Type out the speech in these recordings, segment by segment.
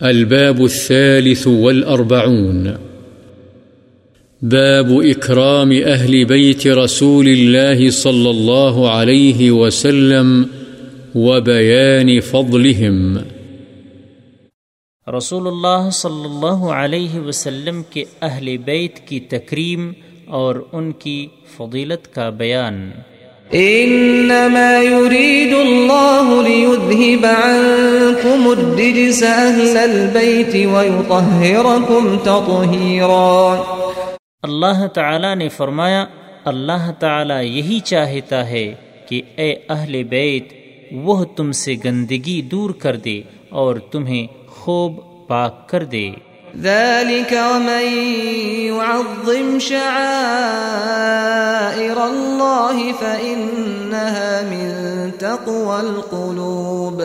الباب الثالث والأربعون. باب إكرام أهل بيت رسول الله صلى الله عليه وسلم وبيان فضلهم. رسول اللہ صلی اللہ علیہ وسلم کے اہل بیت کی تکریم اور ان کی فضیلت کا بیان۔ انما يريد الله ليذهب عنكم الرجس اهل البيت ويطهركم تطهيرا. اللہ تعالی نے فرمایا، اللہ تعالی یہی چاہتا ہے کہ اے اہل بیت، وہ تم سے گندگی دور کر دے اور تمہیں خوب پاک کر دے۔ ذلك ومن يعظم شعائر الله فإنها من تقوى القلوب.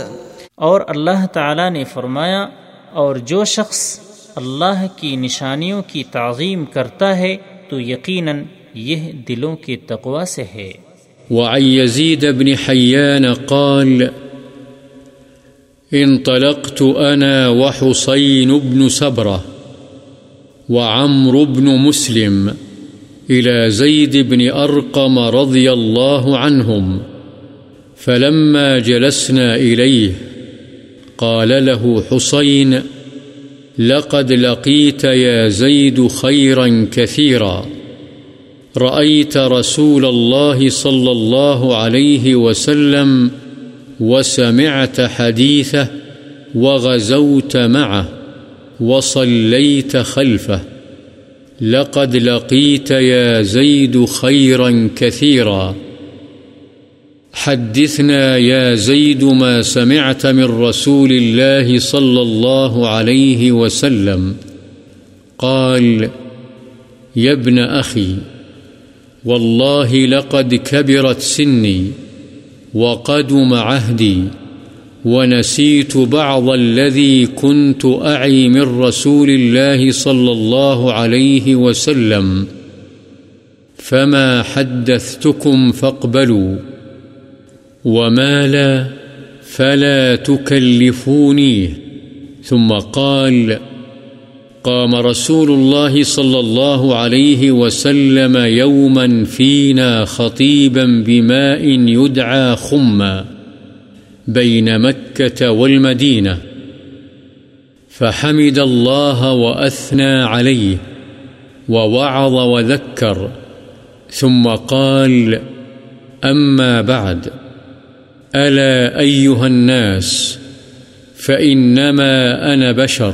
اور اللہ تعالی نے فرمایا اور جو شخص اللہ کی نشانیوں کی تعظیم کرتا ہے تو یقیناً یہ دلوں کے تقوی سے ہے۔ وعن يزيد بن حيان قال انطلقت أنا وحسين بن سبرة وعمر بن مسلم إلى زيد بن أرقم رضي الله عنهم فلما جلسنا إليه قال له حسين لقد لقيت يا زيد خيرا كثيرا رأيت رسول الله صلى الله عليه وسلم وسلم وسمعت حديثه وغزوت معه وصليت خلفه لقد لقيت يا زيد خيرا كثيرا حدثنا يا زيد ما سمعت من رسول الله صلى الله عليه وسلم قال يا ابن أخي والله لقد كبرت سني وقدم عهدي ونسيت بعض الذي كنت أعي من رسول الله صلى الله عليه وسلم فما حدثتكم فاقبلوا وما لا فلا تكلفونيه ثم قال قام رسول الله صلى الله عليه وسلم يوما فينا خطيبا بماء يدعى خما بين مكة والمدينة فحمد الله وأثنى عليه ووعظ وذكر ثم قال أما بعد ألا أيها الناس فإنما أنا بشر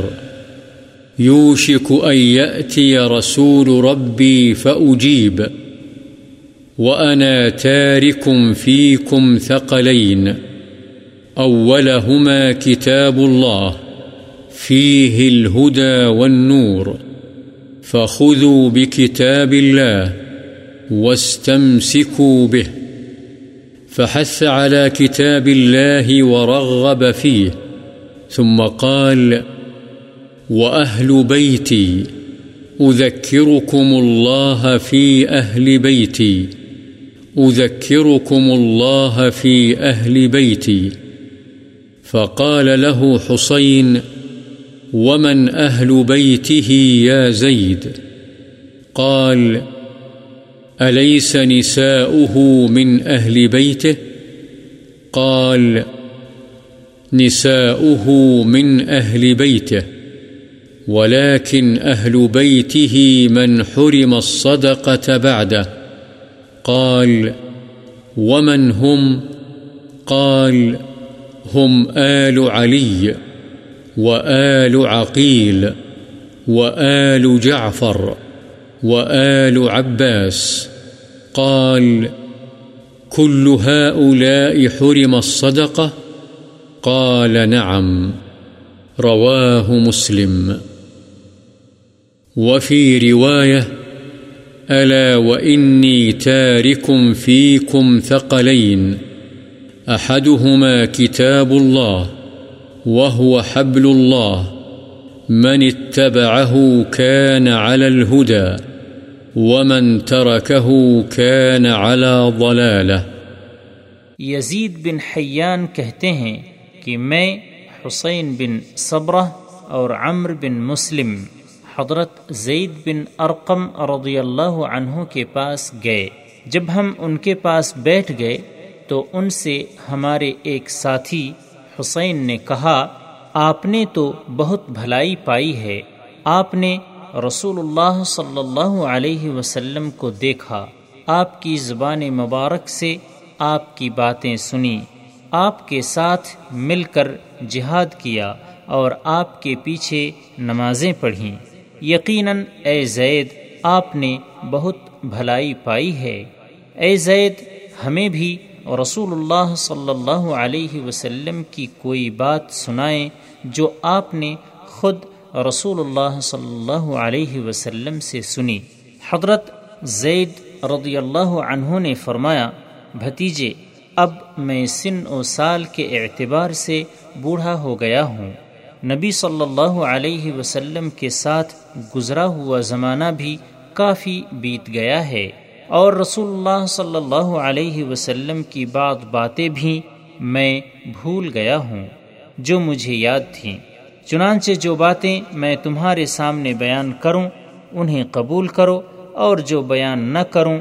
يوشك أن يأتي رسول ربي فأجيب وأنا تارك فيكم ثقلين أولهما كتاب الله فيه الهدى والنور فخذوا بكتاب الله واستمسكوا به فحث على كتاب الله ورغب فيه ثم قال وأهل بيتي أذكركم الله في أهل بيتي أذكركم الله في أهل بيتي فقال له حسين ومن أهل بيته يا زيد قال أليس نساؤه من أهل بيته قال نساؤه من أهل بيته ولكن أهل بيته من حرم الصدقة بعده. قال، ومن هم؟ قال، هم آل علي وآل عقيل وآل جعفر وآل عباس. قال، كل هؤلاء حرم الصدقة؟ قال، نعم، رواه مسلم. وفي رواية، ألا وإني تارك فيكم ثقلين. أحدهما كتاب الله، وهو حبل الله. من اتبعه كان على الهدى، ومن تركه كان على ضلاله. یزید بن حیان کہتے ہیں کہ میں حسین بن صبرہ اور عمر بن مسلم حضرت زید بن ارقم رضی اللہ عنہ کے پاس گئے۔ جب ہم ان کے پاس بیٹھ گئے تو ان سے ہمارے ایک ساتھی حسین نے کہا، آپ نے تو بہت بھلائی پائی ہے۔ آپ نے رسول اللہ صلی اللہ علیہ وسلم کو دیکھا۔ آپ کی زبان مبارک سے آپ کی باتیں سنی۔ آپ کے ساتھ مل کر جہاد کیا اور آپ کے پیچھے نمازیں پڑھیں۔ یقیناً اے زید، آپ نے بہت بھلائی پائی ہے۔ اے زید، ہمیں بھی رسول اللہ صلی اللہ علیہ وسلم کی کوئی بات سنائیں جو آپ نے خود رسول اللہ صلی اللہ علیہ وسلم سے سنی۔ حضرت زید رضی اللہ عنہ نے فرمایا، بھتیجے، اب میں سن و سال کے اعتبار سے بوڑھا ہو گیا ہوں۔ نبی صلی اللہ علیہ وسلم کے ساتھ گزرا ہوا زمانہ بھی کافی بیت گیا ہے۔ اور رسول اللہ صلی اللہ علیہ وسلم کی بعض باتیں بھی میں بھول گیا ہوں، جو مجھے یاد تھیں۔ چنانچہ جو باتیں میں تمہارے سامنے بیان کروں، انہیں قبول کرو، اور جو بیان نہ کروں،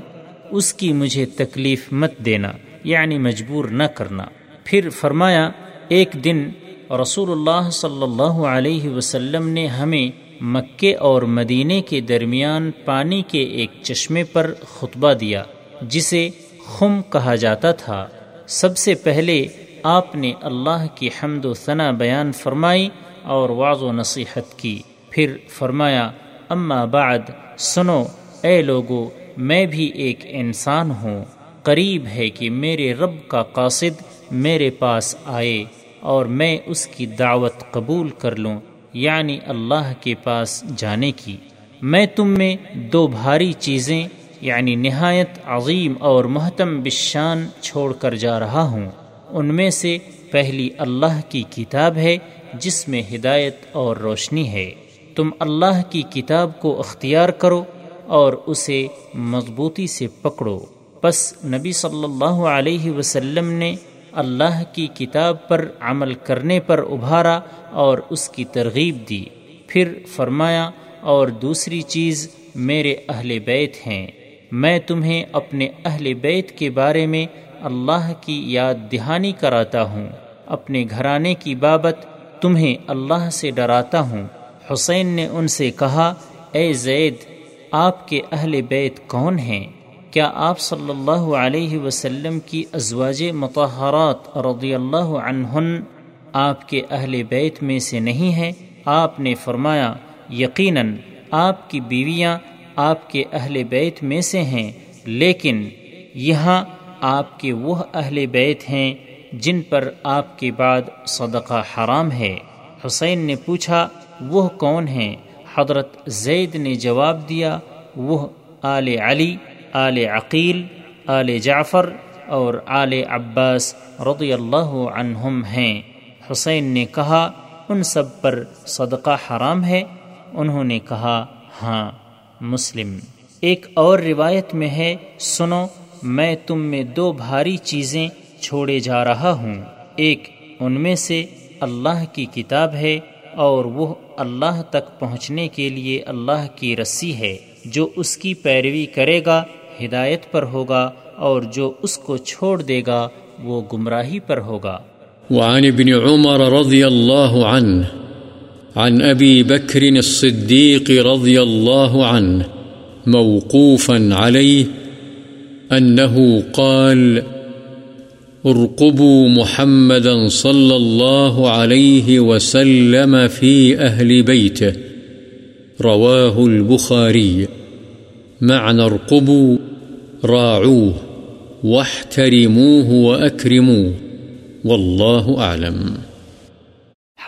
اس کی مجھے تکلیف مت دینا یعنی مجبور نہ کرنا۔ پھر فرمایا، ایک دن رسول اللہ صلی اللہ علیہ وسلم نے ہمیں مکے اور مدینے کے درمیان پانی کے ایک چشمے پر خطبہ دیا، جسے خم کہا جاتا تھا۔ سب سے پہلے آپ نے اللہ کی حمد و ثنا بیان فرمائی اور واض و نصیحت کی۔ پھر فرمایا، اما بعد، سنو، اے لوگو، میں بھی ایک انسان ہوں۔ قریب ہے کہ میرے رب کا قاصد میرے پاس آئے اور میں اس کی دعوت قبول کر لوں۔ یعنی اللہ کے پاس جانے کی۔ میں تم میں دو بھاری چیزیں یعنی نہایت عظیم اور محتم بشان چھوڑ کر جا رہا ہوں۔ ان میں سے پہلی اللہ کی کتاب ہے، جس میں ہدایت اور روشنی ہے۔ تم اللہ کی کتاب کو اختیار کرو اور اسے مضبوطی سے پکڑو۔ بس نبی صلی اللہ علیہ وسلم نے اللہ کی کتاب پر عمل کرنے پر ابھارا اور اس کی ترغیب دی۔ پھر فرمایا، اور دوسری چیز، میرے اہل بیت ہیں۔ میں تمہیں اپنے اہل بیت کے بارے میں اللہ کی یاد دہانی کراتا ہوں۔ اپنے گھرانے کی بابت تمہیں اللہ سے ڈراتا ہوں۔ حسین نے ان سے کہا، اے زید، آپ کے اہل بیت کون ہیں؟ کیا آپ صلی اللہ علیہ وسلم کی ازواج متحرات رضی اللہ عنہن آپ کے اہل بیت میں سے نہیں ہیں؟ آپ نے فرمایا، یقیناً آپ کی بیویاں آپ کے اہل بیت میں سے ہیں، لیکن یہاں آپ کے وہ اہل بیت ہیں جن پر آپ کے بعد صدقہ حرام ہے۔ حسین نے پوچھا، وہ کون ہیں؟ حضرت زید نے جواب دیا، وہ آل علی۔ آل عقیل، آل جعفر اور آل عباس رضی اللہ عنہم ہیں۔ حسین نے کہا، ان سب پر صدقہ حرام ہے؟ انہوں نے کہا ہاں مسلم۔ ایک اور روایت میں ہے، سنو، میں تم میں دو بھاری چیزیں چھوڑے جا رہا ہوں۔ ایک، ان میں سے اللہ کی کتاب ہے اور وہ اللہ تک پہنچنے کے لیے اللہ کی رسی ہے، جو اس کی پیروی کرے گا۔ ہدایت پر ہوگا اور جو اس کو چھوڑ دے گا، وہ گمراہی پر ہوگا۔ وعن ابن عمر رضی اللہ عنہ، عن أبي بكر الصديق رضي الله عنه موقوفا عليه أنه قال، ارقبوا محمدا صلى الله عليه وسلم في أهل بيته رواه البخاري معنى ارقبوا، راعوه، واحترموه وأكرموه. والله أعلم.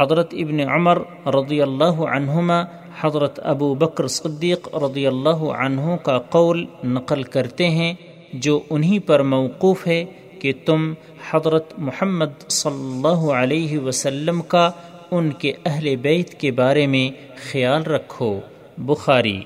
حضرت ابن عمر رضی اللہ عنہما، حضرت ابو بکر صدیق رضی اللہ عنہ کا قول نقل کرتے ہیں، جو انہی پر موقوف ہے کہ تم حضرت محمد صلی اللہ علیہ وسلم کا ان کے اہل بیت کے بارے میں خیال رکھو. بخاری